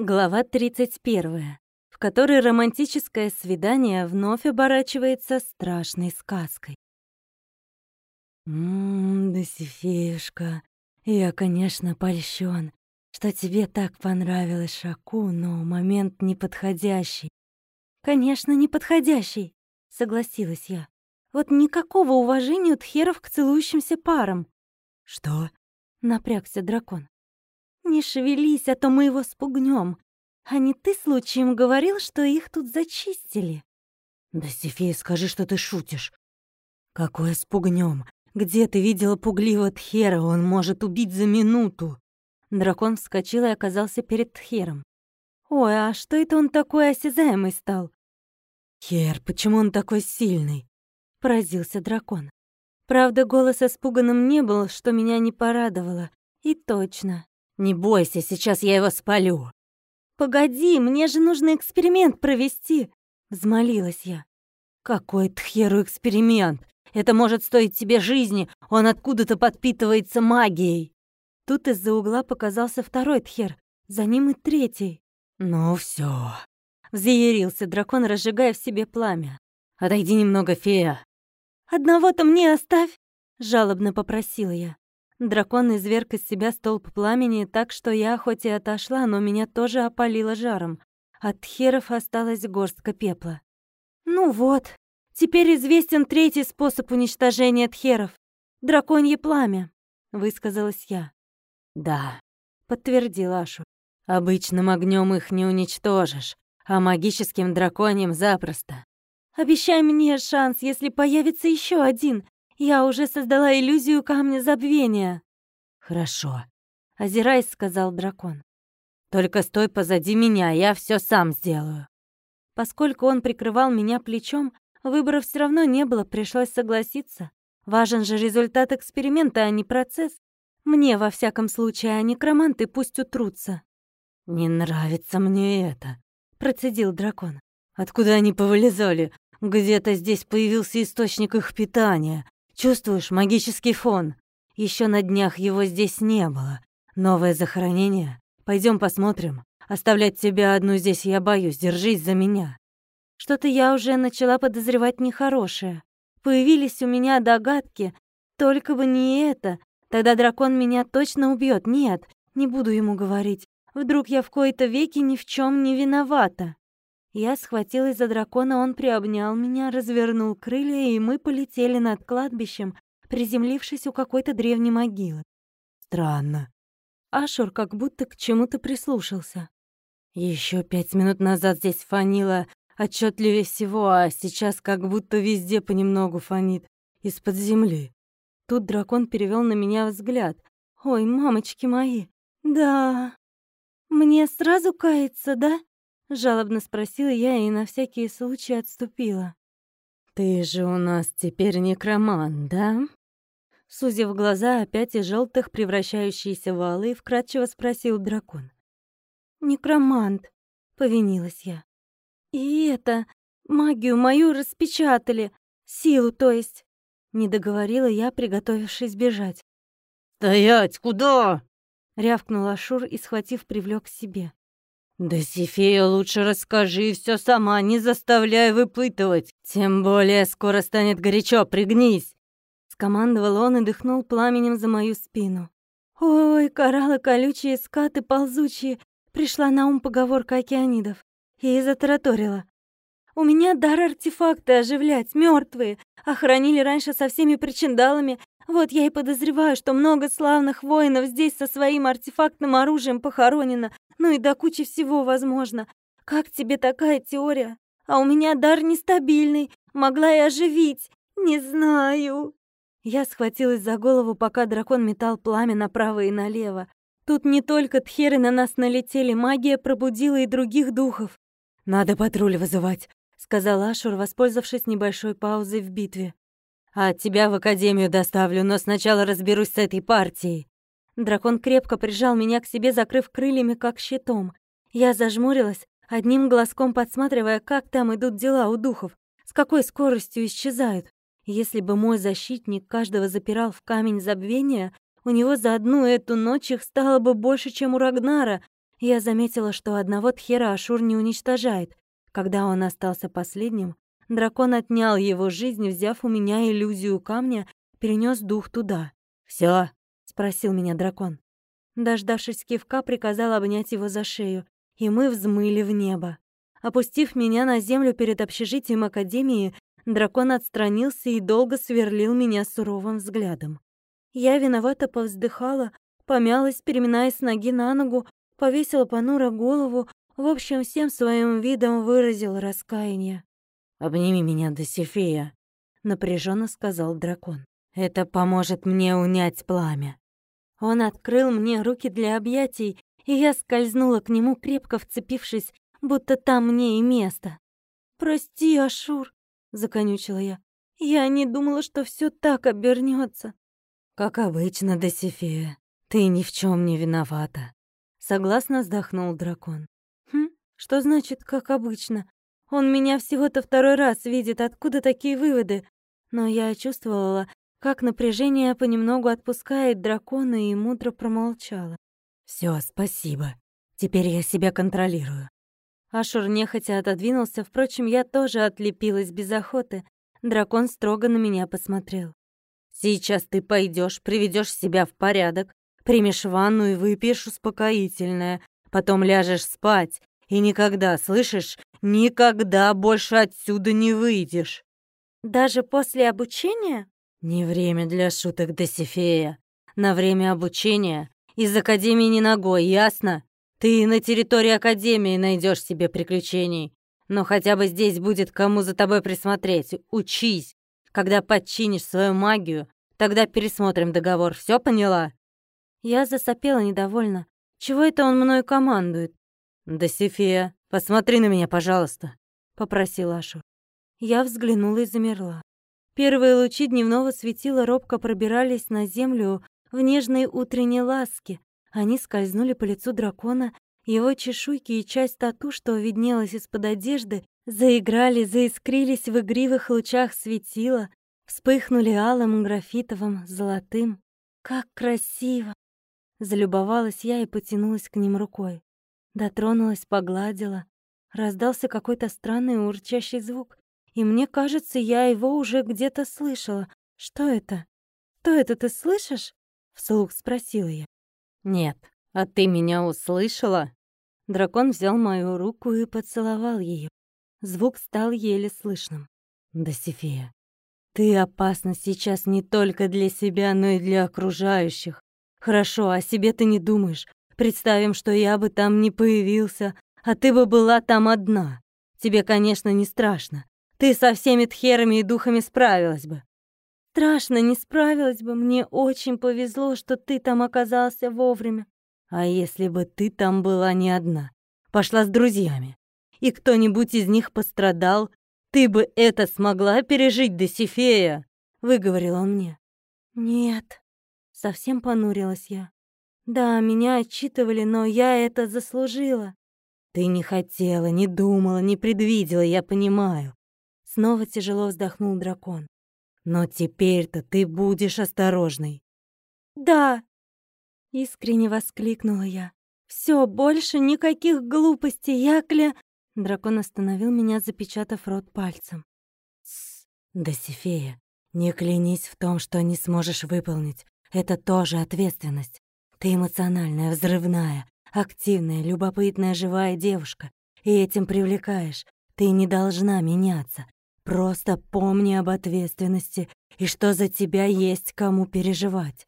Глава 31, в которой романтическое свидание вновь оборачивается страшной сказкой. «Ммм, Досифеюшка, я, конечно, польщен, что тебе так понравилось Шаку, но момент неподходящий». «Конечно, неподходящий», — согласилась я. «Вот никакого уважения у тхеров к целующимся парам». «Что?» — напрягся дракон. «Не шевелись, а то мы его спугнем. А не ты случаем говорил, что их тут зачистили?» «Да, Сефея, скажи, что ты шутишь. Какое спугнем? Где ты видела пугливого Тхера? Он может убить за минуту». Дракон вскочил и оказался перед Тхером. «Ой, а что это он такой осязаемый стал?» «Хер, почему он такой сильный?» — поразился дракон. Правда, голос испуганным не был, что меня не порадовало. И точно. «Не бойся, сейчас я его спалю». «Погоди, мне же нужно эксперимент провести», — взмолилась я. «Какой тхеру эксперимент? Это может стоить тебе жизни, он откуда-то подпитывается магией». Тут из-за угла показался второй тхер, за ним и третий. «Ну все, взъярился дракон, разжигая в себе пламя. «Отойди немного, фея». «Одного-то мне оставь!» — жалобно попросила я. Дракон изверг из себя столб пламени так, что я хоть и отошла, но меня тоже опалило жаром. От херов осталась горстка пепла. «Ну вот, теперь известен третий способ уничтожения тхеров. Драконье пламя», — высказалась я. «Да», — подтвердил Ашу. «Обычным огнем их не уничтожишь, а магическим драконьем запросто». «Обещай мне шанс, если появится еще один. Я уже создала иллюзию камня забвения». «Хорошо», — озираясь, сказал дракон. «Только стой позади меня, я все сам сделаю». Поскольку он прикрывал меня плечом, выбора все равно не было, пришлось согласиться. Важен же результат эксперимента, а не процесс. Мне, во всяком случае, а некроманты пусть утрутся. «Не нравится мне это», — процедил дракон. «Откуда они повылезали? Где-то здесь появился источник их питания. Чувствуешь магический фон? Еще на днях его здесь не было. Новое захоронение? Пойдем посмотрим. Оставлять тебя одну здесь я боюсь, держись за меня. Что-то я уже начала подозревать нехорошее. Появились у меня догадки. Только бы не это. Тогда дракон меня точно убьет. Нет, не буду ему говорить. Вдруг я в кои-то веки ни в чем не виновата. Я схватилась за дракона, он приобнял меня, развернул крылья, и мы полетели над кладбищем, приземлившись у какой-то древней могилы. Странно. Ашур как будто к чему-то прислушался. Еще пять минут назад здесь фанило отчетливее всего, а сейчас как будто везде понемногу фонит из-под земли. Тут дракон перевел на меня взгляд. «Ой, мамочки мои, да... Мне сразу каяться, да?» Жалобно спросила я и на всякий случай отступила. «Ты же у нас теперь некроман, да?» Сузив глаза, опять из желтых превращающиеся в алые, вкратчиво спросил дракон. «Некромант», — повинилась я. «И это, магию мою распечатали, силу, то есть», — не договорила я, приготовившись бежать. «Стоять! Куда?» — рявкнул Ашур и, схватив, привлек к себе. «Да, Сифея, лучше расскажи все сама, не заставляй выпытывать. Тем более скоро станет горячо, пригнись!» Скомандовал он и дыхнул пламенем за мою спину. «Ой, кораллы колючие, скаты ползучие!» Пришла на ум поговорка океанидов. И затараторила. «У меня дар артефакты оживлять, мертвые, охранили раньше со всеми причиндалами. Вот я и подозреваю, что много славных воинов здесь со своим артефактным оружием похоронено, ну и до кучи всего возможно. Как тебе такая теория? А у меня дар нестабильный, могла и оживить. Не знаю. Я схватилась за голову, пока дракон метал пламя направо и налево. Тут не только тхеры на нас налетели, магия пробудила и других духов. «Надо патруль вызывать», — сказал Ашур, воспользовавшись небольшой паузой в битве. «А тебя в академию доставлю, но сначала разберусь с этой партией». Дракон крепко прижал меня к себе, закрыв крыльями, как щитом. Я зажмурилась, одним глазком подсматривая, как там идут дела у духов, с какой скоростью исчезают. Если бы мой защитник каждого запирал в камень забвения, у него за одну эту ночь их стало бы больше, чем у Рагнара. Я заметила, что одного Тхера Ашур не уничтожает. Когда он остался последним, дракон отнял его жизнь, взяв у меня иллюзию камня, перенес дух туда. Все? спросил меня дракон. Дождавшись кивка, приказал обнять его за шею, и мы взмыли в небо. Опустив меня на землю перед общежитием Академии, дракон отстранился и долго сверлил меня суровым взглядом. Я виновато повздыхала, помялась, переминаясь с ноги на ногу, повесила понуро голову, в общем, всем своим видом выразил раскаяние. «Обними меня, Досифея», — напряженно сказал дракон. «Это поможет мне унять пламя». Он открыл мне руки для объятий, и я скользнула к нему, крепко вцепившись, будто там мне и место. «Прости, Ашур», — законючила я. «Я не думала, что все так обернется. «Как обычно, Досифея, ты ни в чем не виновата», — согласно вздохнул дракон. «Хм, что значит «как обычно»? Он меня всего-то второй раз видит, откуда такие выводы? Но я чувствовала, как напряжение понемногу отпускает дракона и мудро промолчала. Все, спасибо. Теперь я себя контролирую». Ашур нехотя отодвинулся, впрочем, я тоже отлепилась без охоты. Дракон строго на меня посмотрел. Сейчас ты пойдешь, приведешь себя в порядок, примешь ванну и выпьешь успокоительное, потом ляжешь спать и никогда, слышишь, никогда больше отсюда не выйдешь. Даже после обучения? Не время для шуток, Досифея. На время обучения из Академии не ногой, ясно? Ты на территории Академии найдешь себе приключений. Но хотя бы здесь будет кому за тобой присмотреть. Учись. Когда подчинишь свою магию, тогда пересмотрим договор. Все поняла?» Я засопела недовольно. Чего это он мною командует? «Да, Сефия, посмотри на меня, пожалуйста», — попросил Ашу. Я взглянула и замерла. Первые лучи дневного светила робко пробирались на землю в нежной утренней ласке. Они скользнули по лицу дракона, его чешуйки и часть тату, что виднелась из-под одежды, Заиграли, заискрились в игривых лучах светила, вспыхнули алым, графитовым, золотым. Как красиво! Залюбовалась я и потянулась к ним рукой. Дотронулась, погладила. Раздался какой-то странный урчащий звук, и мне кажется, я его уже где-то слышала. Что это? Что это ты слышишь? Вслух спросила я. Нет, а ты меня услышала? Дракон взял мою руку и поцеловал ее. Звук стал еле слышным. «Досифея, ты опасна сейчас не только для себя, но и для окружающих. Хорошо, о себе ты не думаешь. Представим, что я бы там не появился, а ты бы была там одна. Тебе, конечно, не страшно. Ты со всеми тхерами и духами справилась бы. Страшно, не справилась бы. Мне очень повезло, что ты там оказался вовремя. А если бы ты там была не одна? Пошла с друзьями и кто-нибудь из них пострадал, ты бы это смогла пережить, Досифея?» — выговорил он мне. «Нет», — совсем понурилась я. «Да, меня отчитывали, но я это заслужила». «Ты не хотела, не думала, не предвидела, я понимаю». Снова тяжело вздохнул дракон. «Но теперь-то ты будешь осторожной». «Да!» — искренне воскликнула я. «Все, больше никаких глупостей, я кля...» Дракон остановил меня, запечатав рот пальцем. «Тссс, Досифея, не клянись в том, что не сможешь выполнить. Это тоже ответственность. Ты эмоциональная, взрывная, активная, любопытная, живая девушка. И этим привлекаешь. Ты не должна меняться. Просто помни об ответственности и что за тебя есть кому переживать».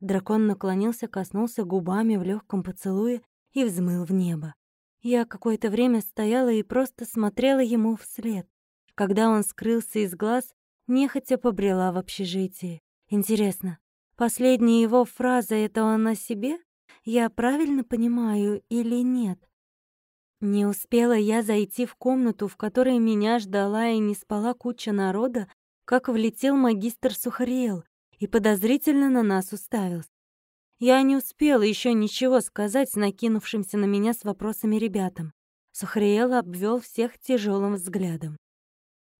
Дракон наклонился, коснулся губами в легком поцелуе и взмыл в небо. Я какое-то время стояла и просто смотрела ему вслед. Когда он скрылся из глаз, нехотя побрела в общежитие. Интересно, последняя его фраза — это он о себе? Я правильно понимаю или нет? Не успела я зайти в комнату, в которой меня ждала и не спала куча народа, как влетел магистр Сухариэл и подозрительно на нас уставился. Я не успела еще ничего сказать накинувшимся на меня с вопросами ребятам. Сухариэл обвел всех тяжелым взглядом.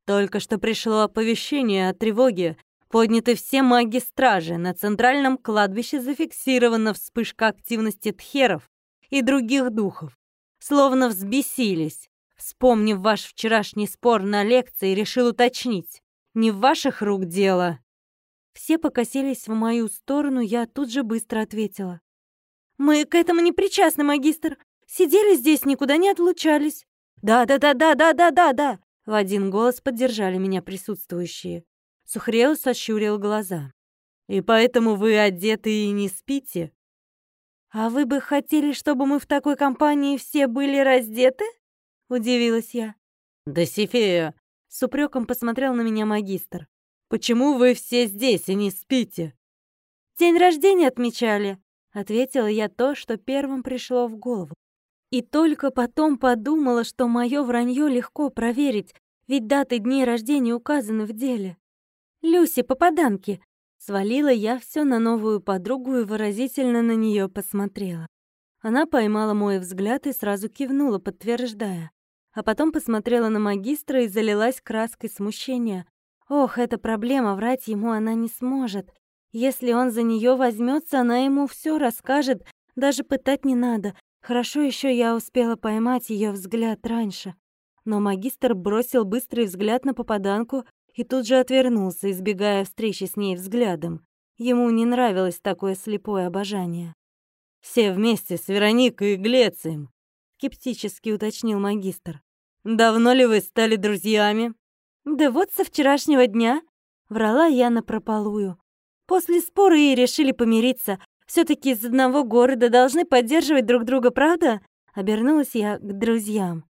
«Только что пришло оповещение о тревоге. Подняты все маги-стражи. На центральном кладбище зафиксирована вспышка активности тхеров. и других духов. Словно взбесились. Вспомнив ваш вчерашний спор на лекции, решил уточнить. Не в ваших рук дело. Все покосились в мою сторону, я тут же быстро ответила. «Мы к этому не причастны, магистр. Сидели здесь, никуда не отлучались». «Да-да-да-да-да-да-да-да!» В один голос поддержали меня присутствующие. Сухрел сощурил глаза. «И поэтому вы одеты и не спите?» «А вы бы хотели, чтобы мы в такой компании все были раздеты?» Удивилась я. «Досифея!» С упреком посмотрел на меня магистр. «Почему вы все здесь и не спите?» «День рождения отмечали», — ответила я то, что первым пришло в голову. И только потом подумала, что мое вранье легко проверить, ведь даты дней рождения указаны в деле. «Люси, попаданки!» Свалила я все на новую подругу и выразительно на нее посмотрела. Она поймала мой взгляд и сразу кивнула, подтверждая. А потом посмотрела на магистра и залилась краской смущения. Ох, эта проблема, врать ему она не сможет. Если он за нее возьмется, она ему все расскажет, даже пытать не надо. Хорошо еще я успела поймать ее взгляд раньше. Но магистр бросил быстрый взгляд на попаданку и тут же отвернулся, избегая встречи с ней взглядом. Ему не нравилось такое слепое обожание. «Все вместе с Вероникой и Глецием», — скептически уточнил магистр. «Давно ли вы стали друзьями?» «Да вот со вчерашнего дня», — врала я напропалую. «После спора и решили помириться, все таки из одного города должны поддерживать друг друга, правда?» Обернулась я к друзьям.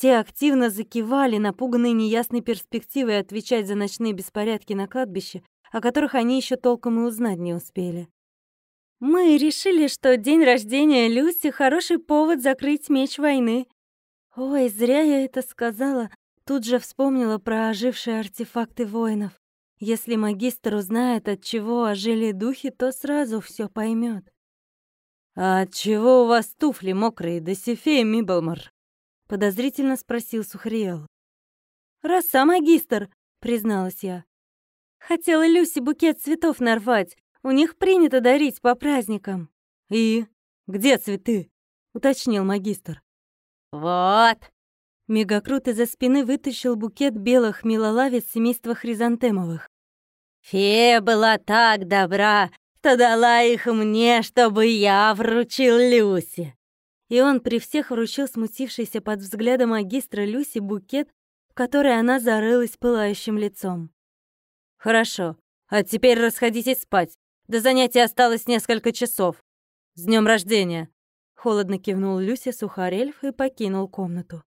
Те активно закивали, напуганные неясной перспективой отвечать за ночные беспорядки на кладбище, о которых они еще толком и узнать не успели. «Мы решили, что день рождения Люси — хороший повод закрыть меч войны». Ой, зря я это сказала. Тут же вспомнила про ожившие артефакты воинов. Если магистр узнает, от чего ожили духи, то сразу все поймет. «А от чего у вас туфли мокрые, Досифея Миблмар?» — подозрительно спросил Сухриел. «Роса, магистр!» — призналась я. «Хотела Люси букет цветов нарвать. У них принято дарить по праздникам». «И? Где цветы?» — уточнил магистр. «Вот!» Мегакрут из-за спины вытащил букет белых милолавец семейства хризантемовых. «Фея была так добра, что дала их мне, чтобы я вручил Люсе!» И он при всех вручил смутившийся под взглядом магистра Люси букет, в который она зарылась пылающим лицом. «Хорошо, а теперь расходитесь спать. До занятия осталось несколько часов. С днем рождения!» Холодно кивнул Люси сухарельф и покинул комнату.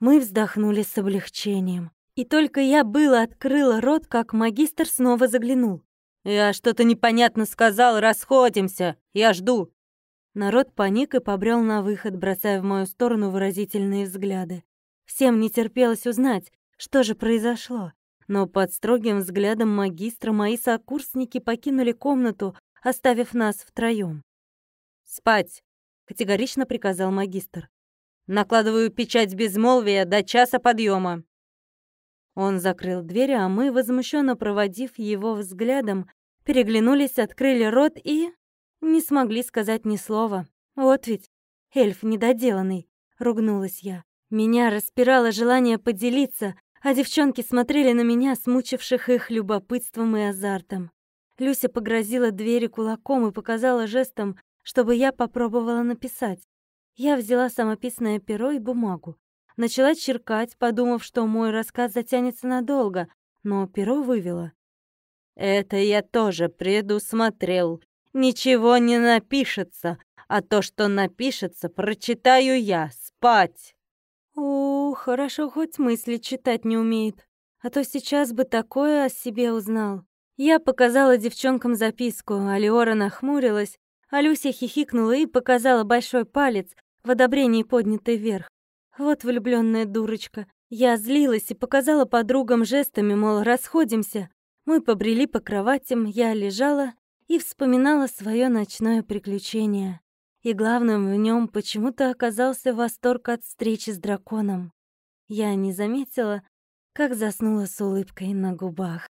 Мы вздохнули с облегчением. И только я было открыла рот, как магистр снова заглянул. «Я что-то непонятно сказал, расходимся, я жду». Народ паник и побрел на выход, бросая в мою сторону выразительные взгляды. Всем не терпелось узнать, что же произошло. Но под строгим взглядом магистра мои сокурсники покинули комнату, оставив нас втроём. «Спать!» — категорично приказал магистр. Накладываю печать безмолвия до часа подъема. Он закрыл дверь, а мы, возмущенно проводив его взглядом, переглянулись, открыли рот и... не смогли сказать ни слова. Вот ведь, эльф недоделанный, ругнулась я. Меня распирало желание поделиться, а девчонки смотрели на меня, смучивших их любопытством и азартом. Люся погрозила двери кулаком и показала жестом, чтобы я попробовала написать. Я взяла самописное перо и бумагу. Начала черкать, подумав, что мой рассказ затянется надолго, но перо вывело. «Это я тоже предусмотрел. Ничего не напишется, а то, что напишется, прочитаю я. Спать!» «О, хорошо, хоть мысли читать не умеет. А то сейчас бы такое о себе узнал». Я показала девчонкам записку, а Леора нахмурилась, а Люся хихикнула и показала большой палец, в одобрении поднятый вверх. Вот влюбленная дурочка. Я злилась и показала подругам жестами, мол, расходимся. Мы побрели по кроватям, я лежала и вспоминала свое ночное приключение. И главным в нем почему-то оказался восторг от встречи с драконом. Я не заметила, как заснула с улыбкой на губах.